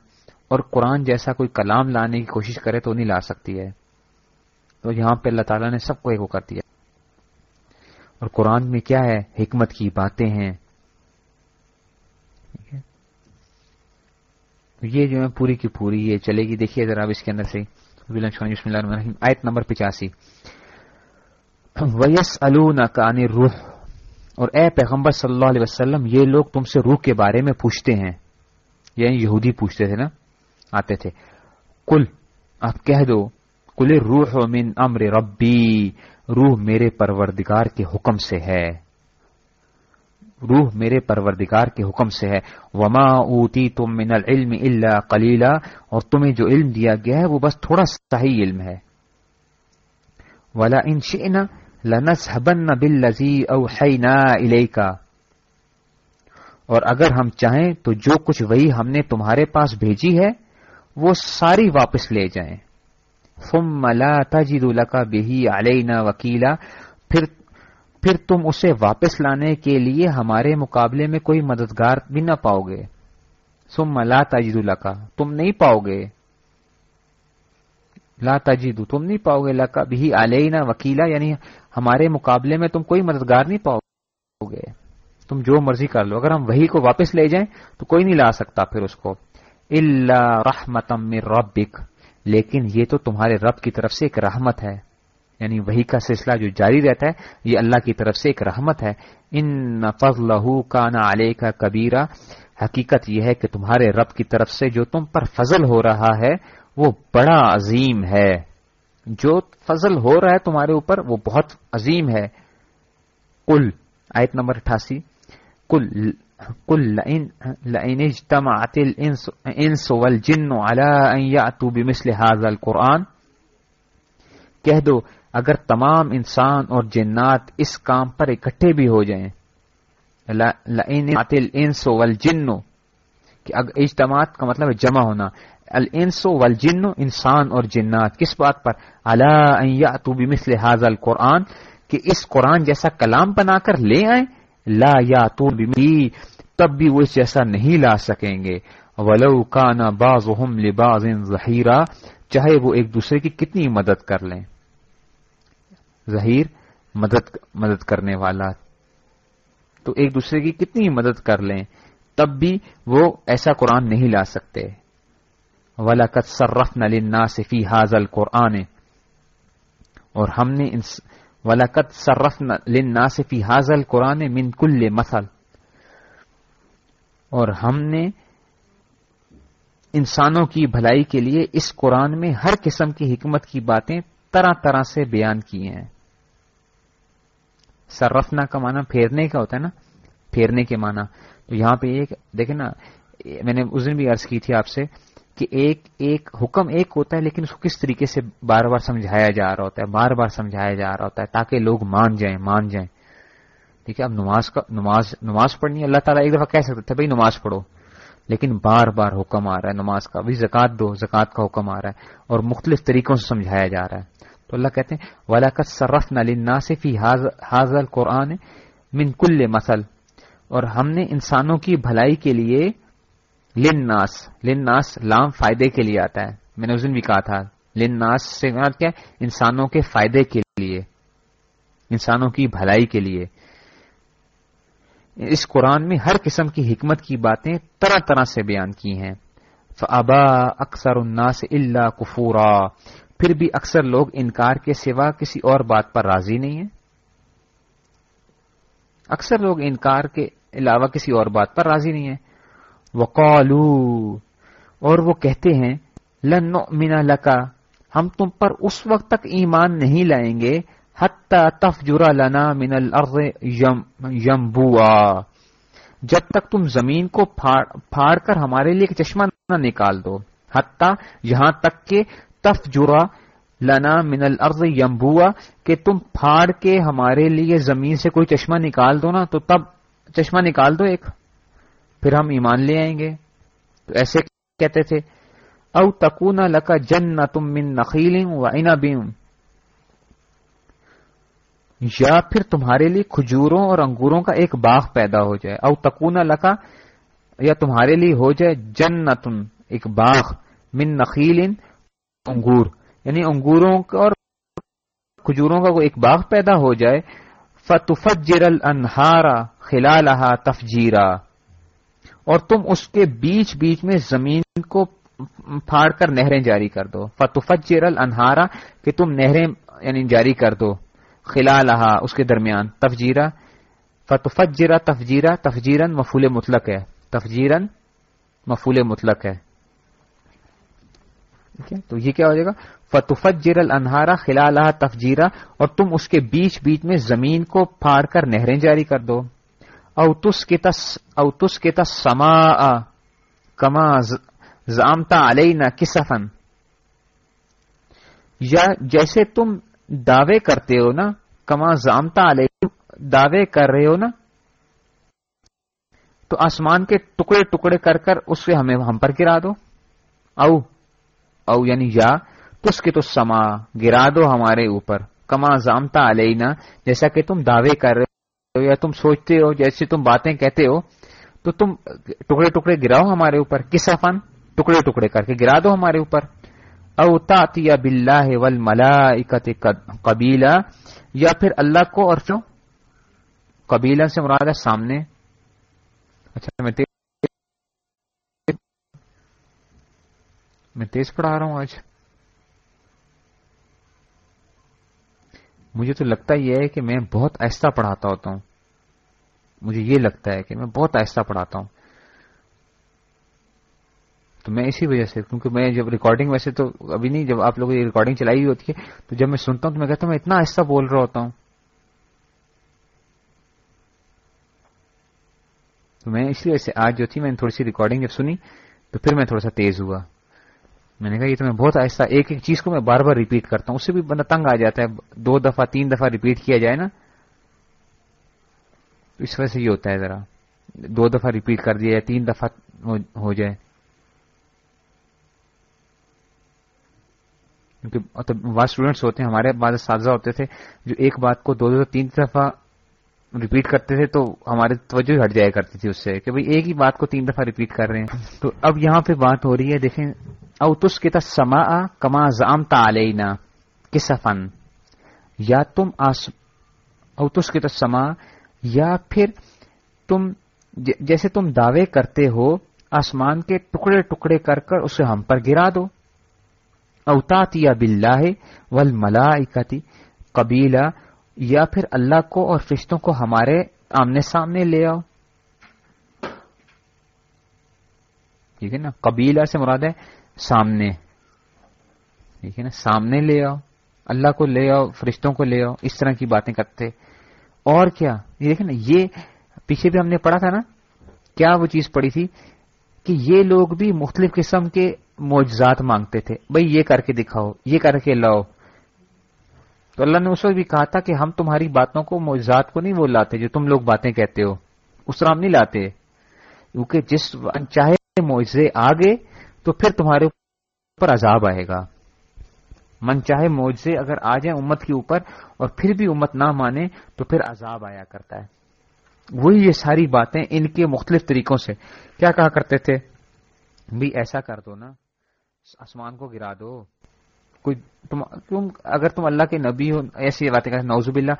اور قرآن جیسا کوئی کلام لانے کی کوشش کرے تو نہیں لا سکتی ہے۔ تو یہاں پہ اللہ تعالیٰ نے سب کو ایک کر دیا۔ اور قرآن میں کیا ہے؟ حکمت کی باتیں ہیں۔ یہ جو ہے پوری کی پوری یہ چلے گی۔ دیکھیے ذرا اب اس کے اندر سے۔ بسم اللہ الرحمن آیت نمبر پچاسی۔ ویس الکان روح اور اے پیغمبر صلی اللہ علیہ وسلم، یہ لوگ تم سے روح کے بارے میں پوچھتے ہیں۔ یعنی یہودی پوچھتے تھے نا، آتے تھے۔ کل آپ کہہ دو کل روح من امر ربی، روح میرے پروردگار کے حکم سے ہے۔ روح میرے پروردگار کے حکم سے ہے۔ وما اوتی تم من العلم الا کلیلہ اور تمہیں جو علم دیا گیا ہے، وہ بس تھوڑا سا ہی علم ہے۔ ولا ان شئنا لنسحبن بالذی اوحینا الیکا۔ اور اگر ہم چاہیں تو جو کچھ وہی ہم نے تمہارے پاس بھیجی ہے، وہ ساری واپس لے جائیں۔ ثم لا تجد لك به علينا وکیلا۔ پھر پھر تم اسے واپس لانے کے لیے ہمارے مقابلے میں کوئی مددگار بھی نہ پاؤ گے۔ ثم لا تجد لك تم نہیں پاؤ گے۔ لا تجد، تم نہیں پاؤ گے لکا بھی علینا وکیلا یعنی ہمارے مقابلے میں تم کوئی مددگار نہیں پاؤ گے۔ تم جو مرضی کر لو۔ اگر ہم وہی کو واپس لے جائیں تو کوئی نہیں لا سکتا پھر اس کو۔ اللہ رحمتم ربک۔ لیکن یہ تو تمہارے رب کی طرف سے ایک رحمت ہے۔ یعنی وہی کا سلسلہ جو جاری رہتا ہے، یہ اللہ کی طرف سے ایک رحمت ہے۔ ان فضل کا نا علیہ کا کبیرہ حقیقت یہ ہے کہ تمہارے رب کی طرف سے جو تم پر فضل ہو رہا ہے، وہ بڑا عظیم ہے۔ جو فضل ہو رہا ہے تمہارے اوپر وہ بہت عظیم ہے۔ کل آیت نمبر اٹھاسی۔ کل کل لئن اجتمعت الانس والجن على ان ياتوا بمثل هذا القرآن۔ کہہ دو، اگر تمام انسان اور جنات اس کام پر اکٹھے بھی ہو جائیں۔ لئن الانس والجن، کہ اجتماعات کا مطلب ہے جمع ہونا۔ الانس والجن، انسان اور جنات۔ کس بات پر؟ اللہ یاتوا بمثل هذا القرآن، کہ اس قرآن جیسا کلام بنا کر لے آئیں، لا یا تو تب بھی وہ اس جیسا نہیں لا سکیں گے۔ ولو کانا باز لباز ظہیرہ چاہے وہ ایک دوسرے کی کتنی مدد کر لیں۔ ظہیر، مدد مدد کرنے والا۔ تو ایک دوسرے کی کتنی مدد کر لیں، تب بھی وہ ایسا قرآن نہیں لا سکتے۔ ولاقت سرف نلنا صفی حاضل قرآن اور ہم نے ولاقت سرف للناس فی حاضل قرآن من کل مسل اور ہم نے انسانوں کی بھلائی کے لیے اس قرآن میں ہر قسم کی حکمت کی باتیں طرح طرح سے بیان کی ہیں۔ سرفنا کا معنی پھیرنے کا ہوتا ہے نا؟ پھیرنے کے معنی۔ تو یہاں پہ ایک دیکھیں نا، میں نے اس دن بھی عرض کی تھی آپ سے کہ ایک ایک حکم ایک ہوتا ہے، لیکن اس کو کس طریقے سے بار بار سمجھایا جا رہا ہوتا ہے، بار بار سمجھایا جا رہا ہوتا ہے تاکہ لوگ مان جائیں مان جائیں۔ ٹھیک ہے، اب نماز کا، نماز نماز پڑھنی اللہ تعالیٰ ایک دفعہ کہہ سکتے تھے بھائی نماز پڑھو۔ لیکن بار بار حکم آ رہا ہے نماز کا۔ بھی زکات دو زکات کا حکم آ رہا ہے اور مختلف طریقوں سے سمجھایا جا رہا ہے۔ تو اللہ کہتے ہیں ولاقت صرف نلینا سے فی حاضل قرآن من کل مسل اور ہم نے انسانوں کی بھلائی کے لیے لن ناس لن ناس لام فائدے کے لیے آتا ہے۔ میں نے اس دن بھی کہا تھا لن ناس سے کیا انسانوں کے فائدے کے لیے، انسانوں کی بھلائی کے لیے۔ اس قرآن میں ہر قسم کی حکمت کی باتیں طرح طرح سے بیان کی ہیں۔ فبا اکثر الناس اللہ کفورا پھر بھی اکثر لوگ انکار کے سوا کسی اور بات پر راضی نہیں ہیں۔ اکثر لوگ انکار کے علاوہ کسی اور بات پر راضی نہیں ہیں۔ وقالو اور وہ کہتے ہیں لن نؤمن لکا ہم تم پر اس وقت تک ایمان نہیں لائیں گے حتی تفجر لنا من الارض یمبوا جب تک تم زمین کو پھاڑ, پھاڑ کر ہمارے لیے ایک چشمہ نہ نکال دو حتی یہاں تک کہ تفجرا لنا من الارض یمبوا کہ تم پھاڑ کے ہمارے لیے زمین سے کوئی چشمہ نکال دو نا تو تب چشمہ نکال دو ایک۔ پھر ہم ایمان لے آئیں گے؟ تو ایسے کہتے تھے، او تکونا لکا جن تم من نخیل و اینا یا پھر تمہارے لیے کھجوروں اور انگوروں کا ایک باغ پیدا ہو جائے۔ او تکونا لکا، یا تمہارے لیے ہو جائے جنتن، ایک باغ، من نخیل انگور۔ یعنی انگوروں کا اور کھجوروں کا ایک باغ پیدا ہو جائے۔ فتفجر الانہارا خلالہا تفجیرا اور تم اس کے بیچ بیچ میں زمین کو پھاڑ کر نہریں جاری کر دو۔ فتفجر الانہارا کہ تم نہریں یعنی جاری کر دو۔ خلالہا اس کے درمیان۔ تفجیرا۔ فتفجرا تفجیرا تفجیرن مفول مطلق ہے۔ تفجیرن مفول مطلق ہے۔ تو یہ کیا ہو جائے گا؟ فتفجر الانہارا خلالہ تفجیرا، اور تم اس کے بیچ بیچ میں زمین کو پھاڑ کر نہریں جاری کر دو۔ اوتس کے تس اوتس کے تس سما کما زامتا علینا کسفن یا جیسے تم دعوے کرتے ہو نا، کما زامتا علیہ دعوے کر رہے ہو نا، تو آسمان کے ٹکڑے ٹکڑے کر کر اس سے ہمیں ہم پر گرا دو۔ او او یعنی یا تس کے تو سما گرا دو ہمارے اوپر، کما زامتا علینا، جیسا کہ تم دعوے کر رہے ہو۔ یا تم سوچتے ہو، جیسے تم باتیں کہتے ہو، تو تم ٹکڑے ٹکڑے گراؤ ہمارے اوپر کس افن ٹکڑے ٹکڑے کر کے گرا دو ہمارے اوپر۔ او تاتیا بلّہ ول ملا قبیلہ، یا پھر اللہ کو اور چو قبیلہ سے مراد ہے سامنے۔ اچھا میں میں تیز پڑھا رہا ہوں آج۔ مجھے تو لگتا یہ ہے کہ میں بہت ایسا پڑھاتا ہوتا ہوں۔ مجھے یہ لگتا ہے کہ میں بہت ایسا پڑھاتا ہوں۔ تو میں اسی وجہ سے، کیونکہ میں جب ریکارڈنگ ویسے تو ابھی نہیں، جب آپ لوگوں کی ریکارڈنگ چلائی ہوئی ہوتی ہے، تو جب میں سنتا ہوں تو میں کہتا ہوں میں اتنا ایسا بول رہا ہوتا ہوں۔ تو میں اسی وجہ سے آج جو تھی، میں نے تھوڑی سی ریکارڈنگ جب سنی، تو پھر میں تھوڑا سا تیز ہوا۔ میں نے کہا یہ تو میں بہت آہستہ، ایک ایک چیز کو میں بار بار ریپیٹ کرتا ہوں، اس سے بھی بندہ تنگ آ جاتا ہے۔ دو دفعہ، تین دفعہ ریپیٹ کیا جائے نا تو اس وجہ سے یہ ہوتا ہے ذرا۔ دو دفعہ ریپیٹ کر دیا جائے، تین دفعہ ہو جائے۔ کیونکہ مطلب بعض اسٹوڈینٹس ہوتے ہیں، ہمارے بعض اساتذہ ہوتے تھے جو ایک بات کو دو دو تین دفعہ ریپیٹ کرتے تھے تو ہمارے توجہ ہٹ جایا کرتی تھی اس سے کہ بھئی ایک ہی بات کو تین دفعہ ریپیٹ کر رہے ہیں۔ تو اب یہاں پہ بات ہو رہی ہے، دیکھیں۔ اوتس کے سما کما زام تعلینا کسفن یا تم آس اوتس کے سما یا پھر تم جیسے تم دعوے کرتے ہو، آسمان کے ٹکڑے ٹکڑے کر کر اسے ہم پر گرا دو۔ اوتات یا بلّہ ول ملا قبیلہ، یا پھر اللہ کو اور فرشتوں کو ہمارے آمنے سامنے لے آؤ۔ ٹھیک ہے نا؟ قبیلہ سے مراد ہے سامنے۔ ٹھیک ہے نا؟ سامنے لے آؤ، اللہ کو لے آؤ، فرشتوں کو لے آؤ، اس طرح کی باتیں کرتے۔ اور کیا؟ یہ دیکھیں نا، یہ پیچھے بھی ہم نے پڑھا تھا نا، کیا وہ چیز پڑی تھی؟ کہ یہ لوگ بھی مختلف قسم کے معجزات مانگتے تھے۔ بھائی یہ کر کے دکھاؤ، یہ کر کے لاؤ۔ تو اللہ نے اس وقت بھی کہا تھا کہ ہم تمہاری باتوں کو، معجزات کو نہیں وہ لاتے جو تم لوگ باتیں کہتے ہو۔ اس طرح ہم نہیں لاتے۔ کیونکہ جس چاہے معجزے آگے، تو پھر تمہارے اوپر عذاب آئے گا۔ من چاہے معجزے اگر آ جائیں امت کے اوپر اور پھر بھی امت نہ مانے تو پھر عذاب آیا کرتا ہے۔ وہی یہ ساری باتیں ان کے مختلف طریقوں سے۔ کیا کہا کرتے تھے؟ بھی ایسا کر دو نا۔ آسمان کو گرا دو۔ کوئی تم تم اگر تم اللہ کے نبی ہو، ایسی باتیں کہ نوزب اللہ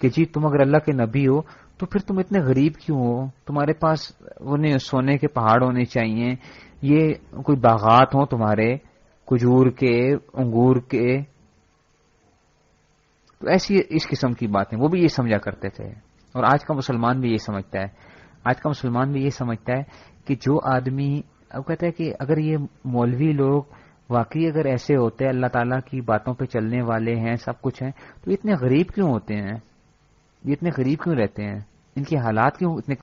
کہ جی تم اگر اللہ کے نبی ہو تو پھر تم اتنے غریب کیوں ہو؟ تمہارے پاس انہیں سونے کے پہاڑ ہونے چاہیے یہ کوئی باغات ہوں تمہارے کجور کے، انگور کے۔ تو ایسی اس قسم کی باتیں، وہ بھی یہ سمجھا کرتے تھے۔ اور آج کا مسلمان بھی یہ سمجھتا ہے۔ آج کا مسلمان بھی یہ سمجھتا ہے کہ جو آدمی اب کہتا ہے کہ اگر یہ مولوی لوگ واقعی اگر ایسے ہوتے ہیں اللہ تعالیٰ کی باتوں پہ چلنے والے ہیں، سب کچھ ہیں، تو اتنے غریب کیوں ہوتے ہیں؟ یہ اتنے غریب کیوں رہتے ہیں؟ ان کے حالات کیوں اتنے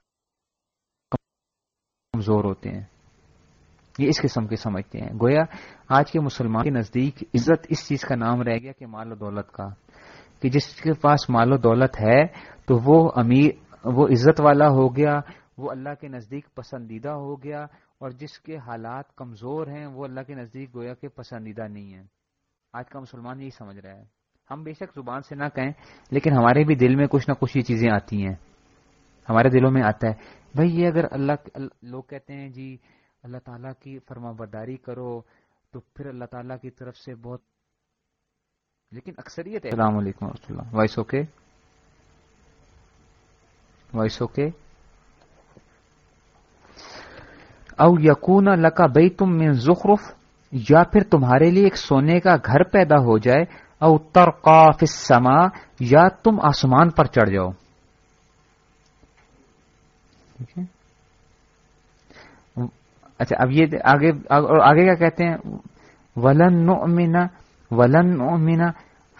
کمزور ہوتے ہیں؟ یہ اس قسم کے سمجھتے ہیں۔ گویا آج کے مسلمان کے نزدیک عزت اس چیز کا نام رہ گیا کہ مال و دولت کا۔ کہ جس کے پاس مال و دولت ہے تو وہ امیر، وہ عزت والا ہو گیا، وہ اللہ کے نزدیک پسندیدہ ہو گیا اور جس کے حالات کمزور ہیں وہ اللہ کے نزدیک گویا کے پسندیدہ نہیں ہے آج کا مسلمان یہی سمجھ رہا ہے۔ ہم بے شک زبان سے نہ کہیں، لیکن ہمارے بھی دل میں کچھ نہ کچھ یہ چیزیں آتی ہیں۔ ہمارے دلوں میں آتا ہے۔ بھائی یہ اگر اللہ، لوگ کہتے ہیں جی اللہ تعالیٰ کی فرما برداری کرو، تو پھر اللہ تعالیٰ کی طرف سے بہت لیکن اکثریت ہے۔ السلام علیکم و اللہ۔ Voice okay? Voice okay? او یقون لکا بئی تم میں زخرف، یا پھر تمہارے لیے ایک سونے کا گھر پیدا ہو جائے، او ترقاف السما، یا تم آسمان پر چڑھ جاؤ۔ ٹھیک ہے؟ اچھا اب یہ آگے آگے کیا کہتے ہیں؟ ولن نؤمنا ولن نؤمنا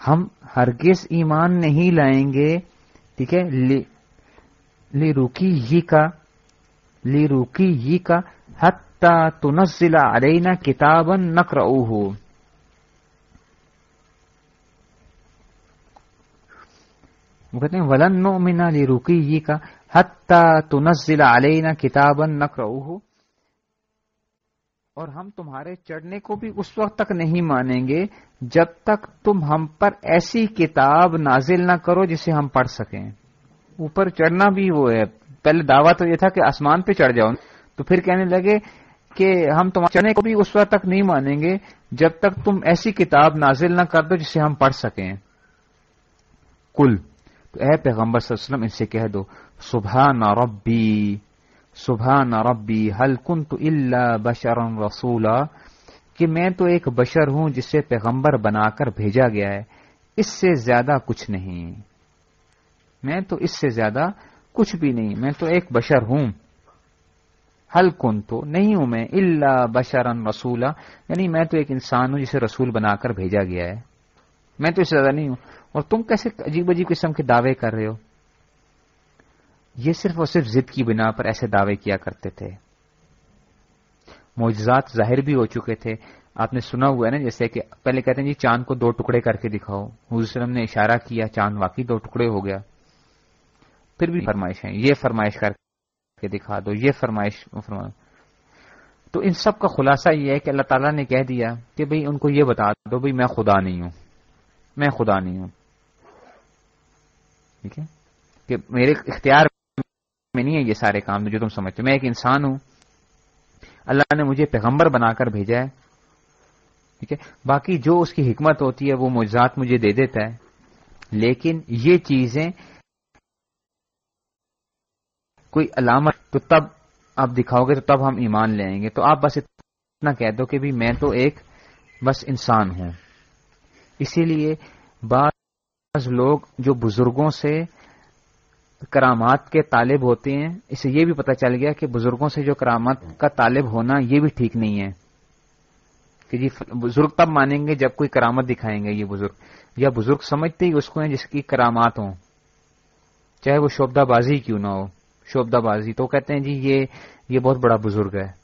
ہم ہرگز ایمان نہیں لائیں گے، ٹھیک ہے؟ لی روکی ہی کا لی روکی ہی کا، حتی تنزل علینا کتابا نقرؤہ وہ کہتے ہیں، ولن نؤمنا لی روکی ہی کا، حتی تنزل علینا کتابا نقرؤہ اور ہم تمہارے چڑھنے کو بھی اس وقت تک نہیں مانیں گے جب تک تم ہم پر ایسی کتاب نازل نہ کرو جسے ہم پڑھ سکیں۔ اوپر چڑھنا بھی وہ ہے۔ پہلے دعویٰ تو یہ تھا کہ آسمان پہ چڑھ جاؤ تو پھر کہنے لگے کہ ہم تمہارے چڑھنے کو بھی اس وقت تک نہیں مانیں گے جب تک تم ایسی کتاب نازل نہ کر دو جسے ہم پڑھ سکیں۔ کل تو اے پیغمبر صلی اللہ علیہ وسلم، ان سے کہہ دو، سبحان ربی۔ سبحان ربی حل تو اللہ بشر رسولا؟ کہ میں تو ایک بشر ہوں جسے پیغمبر بنا کر بھیجا گیا ہے، اس سے زیادہ کچھ نہیں۔ میں تو اس سے زیادہ کچھ بھی نہیں، میں تو ایک بشر ہوں۔ حل کن تو نہیں ہوں میں اللہ بشرن رسولہ یعنی میں تو ایک انسان ہوں جسے رسول بنا کر بھیجا گیا ہے۔ میں تو اس سے زیادہ نہیں ہوں۔ اور تم کیسے عجیب عجیب قسم کے دعوے کر رہے ہو؟ یہ صرف اور صرف ضد کی بنا پر ایسے دعوے کیا کرتے تھے۔ معجزات ظاہر بھی ہو چکے تھے۔ آپ نے سنا ہوا ہے نا جیسے کہ پہلے کہتے ہیں جی چاند کو دو ٹکڑے کر کے دکھاؤ۔ حضور وسلم نے اشارہ کیا چاند واقعی دو ٹکڑے ہو گیا۔ پھر بھی فرمائش ہیں۔ یہ فرمائش کر کے دکھا دو، یہ فرمائش فرما۔ تو ان سب کا خلاصہ یہ ہے کہ اللہ تعالیٰ نے کہہ دیا کہ بھئی ان کو یہ بتا دو بھئی میں خدا نہیں ہوں۔ میں خدا نہیں ہوں۔ ٹھیک ہے؟ کہ میرے اختیار میں نہیں ہے یہ سارے کام جو تم سمجھتے میں ایک انسان ہوں۔ اللہ نے مجھے پیغمبر بنا کر بھیجا ہے۔ ٹھیک ہے؟ باقی جو اس کی حکمت ہوتی ہے وہ مجزات مجھے دے دیتا ہے۔ لیکن یہ چیزیں کوئی علامت تو تب آپ دکھاؤ گے تو تب ہم ایمان لے آئیں گے۔ تو آپ بس اتنا کہہ دو کہ بھی میں تو ایک بس انسان ہوں۔ اسی لیے بعض لوگ جو بزرگوں سے کرامات کے طالب ہوتے ہیں اسے یہ بھی پتہ چل گیا کہ بزرگوں سے جو کرامات کا طالب ہونا یہ بھی ٹھیک نہیں ہے۔ کہ جی بزرگ تب مانیں گے جب کوئی کرامت دکھائیں گے یہ بزرگ۔ یا بزرگ سمجھتے ہی اس کو ہیں جس کی کرامات ہوں۔ چاہے وہ شوبدہ بازی کیوں نہ ہو، شوبدہ بازی۔ تو کہتے ہیں جی یہ یہ بہت بڑا بزرگ ہے۔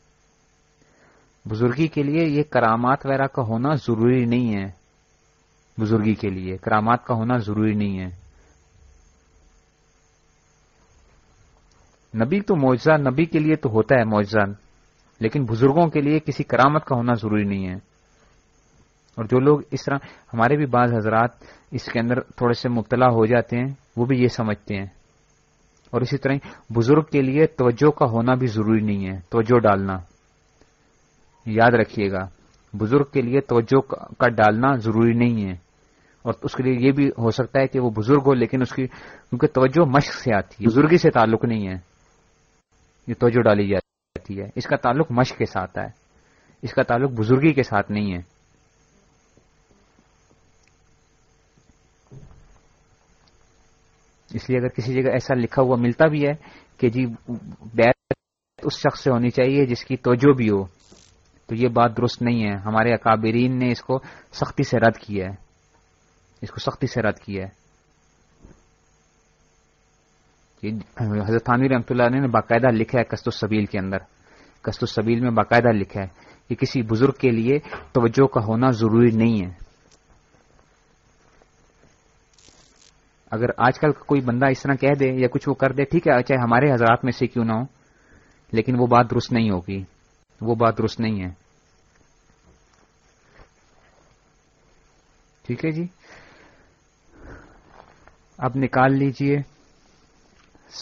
بزرگی کے لیے یہ کرامات وغیرہ کا ہونا ضروری نہیں ہے۔ بزرگی کے لیے کرامات کا ہونا ضروری نہیں ہے۔ نبی تو معجزہ، نبی کے لیے تو ہوتا ہے معجزہ، لیکن بزرگوں کے لیے کسی کرامت کا ہونا ضروری نہیں ہے۔ اور جو لوگ اس طرح، ہمارے بھی بعض حضرات اس کے اندر تھوڑے سے مبتلا ہو جاتے ہیں، وہ بھی یہ سمجھتے ہیں۔ اور اسی طرح بزرگ کے لیے توجہ کا ہونا بھی ضروری نہیں ہے، توجہ ڈالنا۔ یاد رکھیے گا، بزرگ کے لیے توجہ کا ڈالنا ضروری نہیں ہے۔ اور اس کے لیے یہ بھی ہو سکتا ہے کہ وہ بزرگ ہو، لیکن اس کی، کیونکہ توجہ مشق سے آتی ہے، بزرگی سے تعلق نہیں ہے۔ یہ توجہ ڈالی جاتی ہے۔ اس کا تعلق مشق کے ساتھ ہے۔ اس کا تعلق بزرگی کے ساتھ نہیں ہے۔ اس لیے اگر کسی جگہ ایسا لکھا ہوا ملتا بھی ہے کہ جی بیت اس شخص سے ہونی چاہیے جس کی توجہ بھی ہو، تو یہ بات درست نہیں ہے۔ ہمارے اکابرین نے اس کو سختی سے رد کیا ہے۔ اس کو سختی سے رد کیا ہے۔ حضرت تھانوی رحمۃ اللہ نے باقاعدہ لکھا ہے کست السبیل کے اندر۔ کست السبیل میں باقاعدہ لکھا ہے کہ کسی بزرگ کے لیے توجہ کا ہونا ضروری نہیں ہے۔ اگر آج کل کوئی بندہ اس طرح کہہ دے یا کچھ وہ کر دے، ٹھیک ہے، چاہے ہمارے حضرات میں سے کیوں نہ ہو، لیکن وہ بات درست نہیں ہوگی۔ وہ بات درست نہیں ہے۔ ٹھیک ہے جی؟ اب نکال لیجیے۔